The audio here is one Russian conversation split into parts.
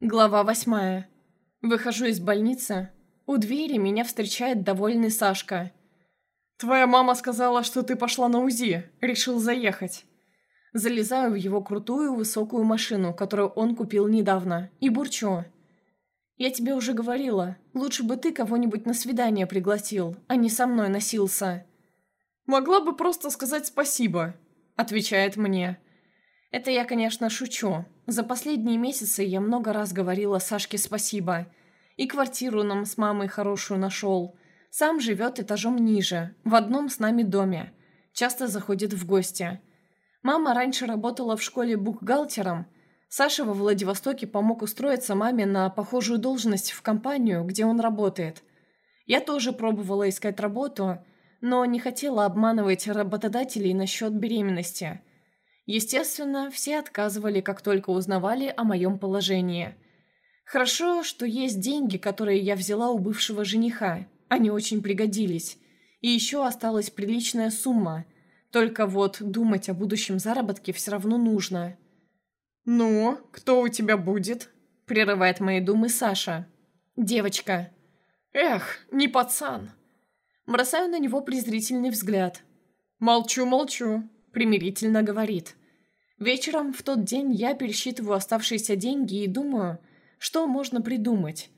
Глава восьмая. Выхожу из больницы. У двери меня встречает довольный Сашка. «Твоя мама сказала, что ты пошла на УЗИ. Решил заехать». Залезаю в его крутую высокую машину, которую он купил недавно, и бурчу. «Я тебе уже говорила, лучше бы ты кого-нибудь на свидание пригласил, а не со мной носился». «Могла бы просто сказать спасибо», — отвечает мне. Это я, конечно, шучу. За последние месяцы я много раз говорила Сашке спасибо. И квартиру нам с мамой хорошую нашел. Сам живет этажом ниже, в одном с нами доме. Часто заходит в гости. Мама раньше работала в школе бухгалтером. Саша во Владивостоке помог устроиться маме на похожую должность в компанию, где он работает. Я тоже пробовала искать работу, но не хотела обманывать работодателей насчет беременности – Естественно, все отказывали, как только узнавали о моем положении. Хорошо, что есть деньги, которые я взяла у бывшего жениха. Они очень пригодились. И еще осталась приличная сумма. Только вот думать о будущем заработке все равно нужно. «Ну, кто у тебя будет?» – прерывает мои думы Саша. «Девочка». «Эх, не пацан». Бросаю на него презрительный взгляд. «Молчу, молчу», – примирительно говорит. Вечером в тот день я пересчитываю оставшиеся деньги и думаю, что можно придумать.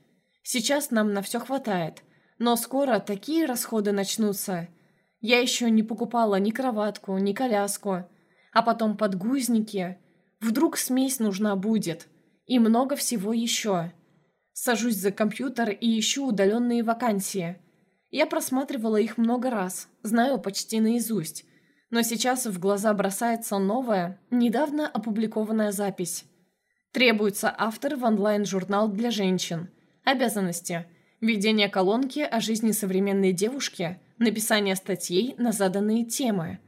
Сейчас нам на все хватает, но скоро такие расходы начнутся. Я еще не покупала ни кроватку, ни коляску, а потом подгузники. Вдруг смесь нужна будет. И много всего еще. Сажусь за компьютер и ищу удаленные вакансии. Я просматривала их много раз, знаю почти наизусть. Но сейчас в глаза бросается новая, недавно опубликованная запись. Требуется автор в онлайн-журнал для женщин. Обязанности. Ведение колонки о жизни современной девушки, написание статей на заданные темы.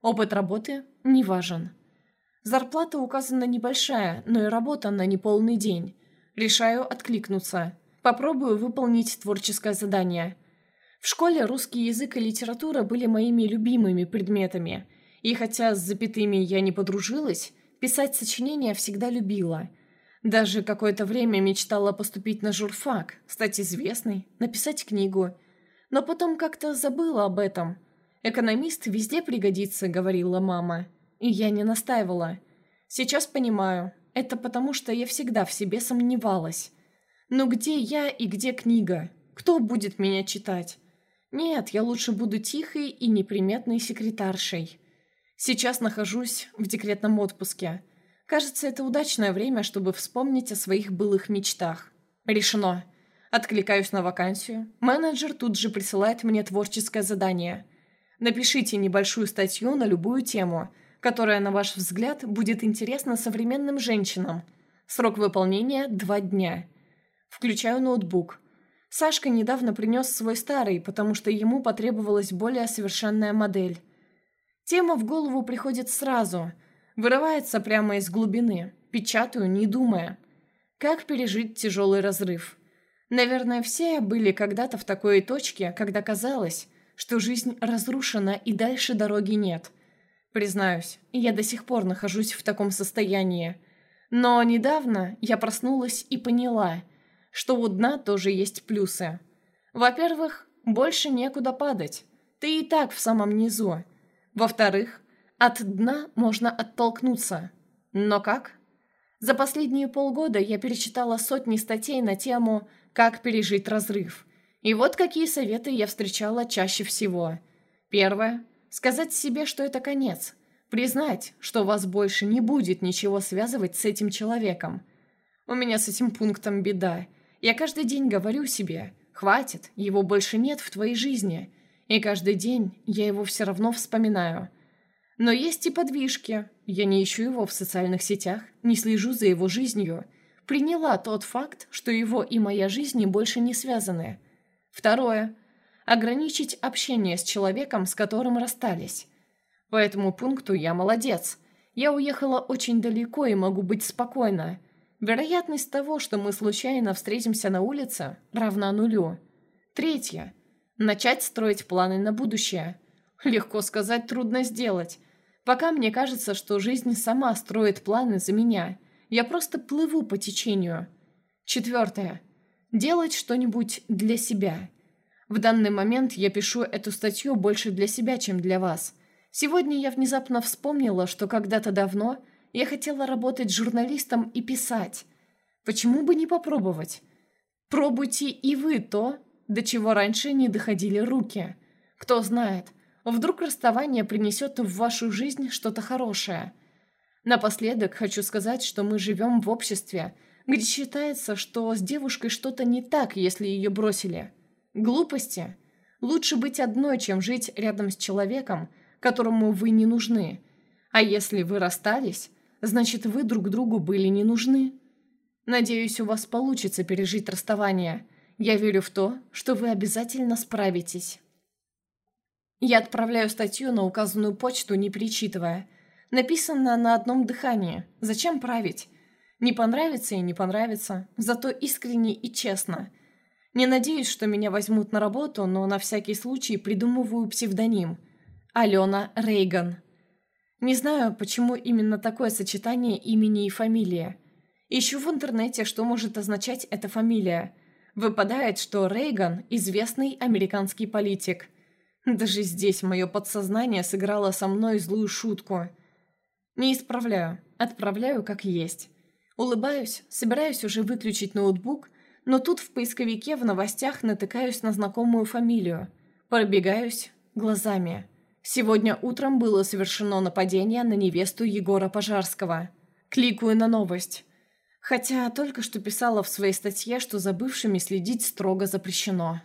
Опыт работы не важен. Зарплата указана небольшая, но и работа на неполный день. Решаю откликнуться. Попробую выполнить творческое задание – в школе русский язык и литература были моими любимыми предметами, и хотя с запятыми я не подружилась, писать сочинения всегда любила. Даже какое-то время мечтала поступить на журфак, стать известной, написать книгу. Но потом как-то забыла об этом. «Экономист везде пригодится», — говорила мама. И я не настаивала. Сейчас понимаю, это потому что я всегда в себе сомневалась. Но где я и где книга? Кто будет меня читать? Нет, я лучше буду тихой и неприметной секретаршей. Сейчас нахожусь в декретном отпуске. Кажется, это удачное время, чтобы вспомнить о своих былых мечтах. Решено. Откликаюсь на вакансию. Менеджер тут же присылает мне творческое задание. Напишите небольшую статью на любую тему, которая, на ваш взгляд, будет интересна современным женщинам. Срок выполнения – два дня. Включаю ноутбук – Сашка недавно принес свой старый, потому что ему потребовалась более совершенная модель. Тема в голову приходит сразу, вырывается прямо из глубины, печатаю, не думая. Как пережить тяжелый разрыв? Наверное, все были когда-то в такой точке, когда казалось, что жизнь разрушена и дальше дороги нет. Признаюсь, я до сих пор нахожусь в таком состоянии. Но недавно я проснулась и поняла – что у дна тоже есть плюсы. Во-первых, больше некуда падать. Ты и так в самом низу. Во-вторых, от дна можно оттолкнуться. Но как? За последние полгода я перечитала сотни статей на тему «Как пережить разрыв». И вот какие советы я встречала чаще всего. Первое. Сказать себе, что это конец. Признать, что вас больше не будет ничего связывать с этим человеком. У меня с этим пунктом беда. Я каждый день говорю себе, хватит, его больше нет в твоей жизни. И каждый день я его все равно вспоминаю. Но есть и подвижки. Я не ищу его в социальных сетях, не слежу за его жизнью. Приняла тот факт, что его и моя жизнь больше не связаны. Второе. Ограничить общение с человеком, с которым расстались. По этому пункту я молодец. Я уехала очень далеко и могу быть спокойна. Вероятность того, что мы случайно встретимся на улице, равна нулю. Третье. Начать строить планы на будущее. Легко сказать, трудно сделать. Пока мне кажется, что жизнь сама строит планы за меня. Я просто плыву по течению. Четвертое. Делать что-нибудь для себя. В данный момент я пишу эту статью больше для себя, чем для вас. Сегодня я внезапно вспомнила, что когда-то давно я хотела работать журналистом и писать. Почему бы не попробовать? Пробуйте и вы то, до чего раньше не доходили руки. Кто знает, вдруг расставание принесет в вашу жизнь что-то хорошее. Напоследок хочу сказать, что мы живем в обществе, где считается, что с девушкой что-то не так, если ее бросили. Глупости. Лучше быть одной, чем жить рядом с человеком, которому вы не нужны. А если вы расстались, значит вы друг другу были не нужны. Надеюсь, у вас получится пережить расставание. Я верю в то, что вы обязательно справитесь. Я отправляю статью на указанную почту, не перечитывая. Написано на одном дыхании. Зачем править? Не понравится и не понравится, зато искренне и честно. Не надеюсь, что меня возьмут на работу, но на всякий случай придумываю псевдоним. Алена Рейган. Не знаю, почему именно такое сочетание имени и фамилии. Ищу в интернете, что может означать эта фамилия. Выпадает, что Рейган – известный американский политик. Даже здесь мое подсознание сыграло со мной злую шутку. Не исправляю, отправляю как есть. Улыбаюсь, собираюсь уже выключить ноутбук, но тут в поисковике в новостях натыкаюсь на знакомую фамилию. Пробегаюсь глазами. Сегодня утром было совершено нападение на невесту Егора Пожарского. Кликаю на новость. Хотя только что писала в своей статье, что за бывшими следить строго запрещено.